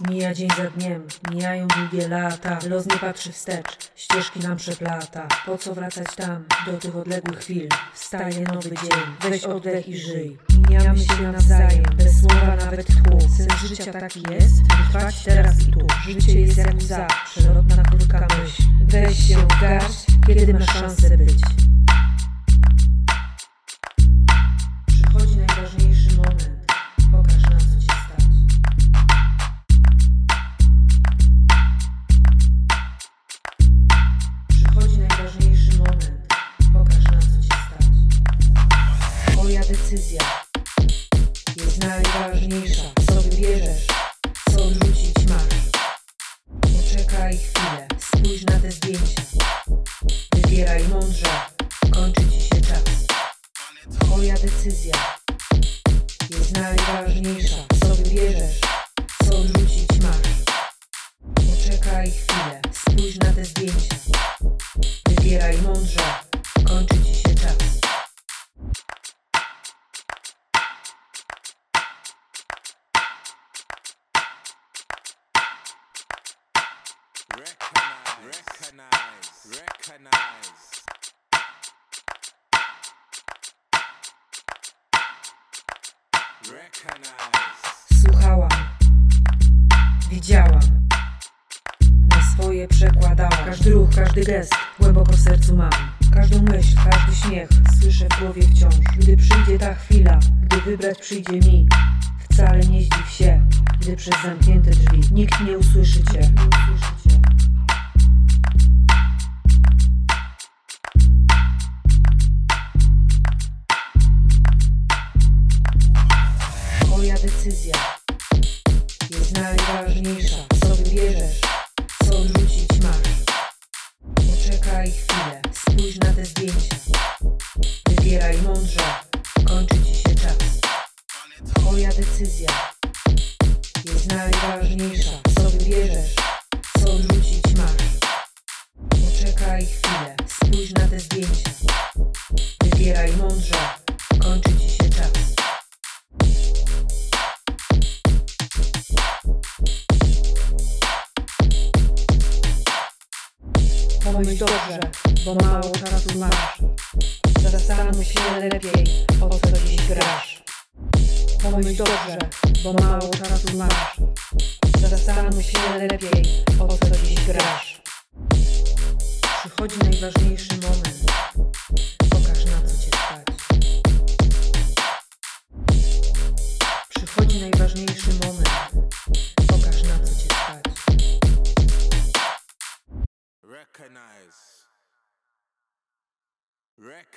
Mija dzień za dniem, mijają długie lata. Los nie patrzy wstecz, ścieżki nam przeplata. Po co wracać tam, do tych odległych chwil? Wstaje nowy dzień, weź oddech i żyj. Mijamy się nawzajem, bez słowa nawet tchu. Sens życia taki jest, trwać teraz i tu. Życie jest jak za, przelotna krótka myśl. Weź się w garść, kiedy masz szansę być. Decyzja jest najważniejsza. Co wybierzesz, co odrzucić masz. Poczekaj chwilę, spójrz na te zdjęcia. Wybieraj mądrze, kończy ci się czas. Twoja decyzja jest najważniejsza. Co wybierzesz, co odrzucić masz. Poczekaj chwilę, spójrz na te zdjęcia. Wybieraj mądrze, Recognize, recognize. Słuchałam, widziałam, na swoje przekładałam. Każdy ruch, każdy gest głęboko w sercu mam. Każdą myśl, każdy śmiech słyszę w głowie wciąż. Gdy przyjdzie ta chwila, gdy wybrać przyjdzie mi, wcale nie zdziw się, gdy przez zamknięte drzwi nikt nie usłyszy cię. Nie usłyszy cię. Twoja decyzja jest najważniejsza. Co wybierzesz, co odrzucić masz. Poczekaj chwilę, spójrz na te zdjęcia. Wybieraj mądrze, kończy ci się czas. Twoja decyzja jest najważniejsza. Co wybierzesz, co odrzucić masz. Poczekaj chwilę, spójrz na te zdjęcia. Wybieraj mądrze, Pomyśl dobrze, bo mało czasu masz. Zastanów się lepiej, o co dziś grasz. Pomyśl dobrze, bo mało czasu masz. Zastanów się lepiej, o co dziś grasz. Przychodzi najważniejszy moment. Pokaż na co cię stać. Przychodzi najważniejszy moment. Recognize. Recognize.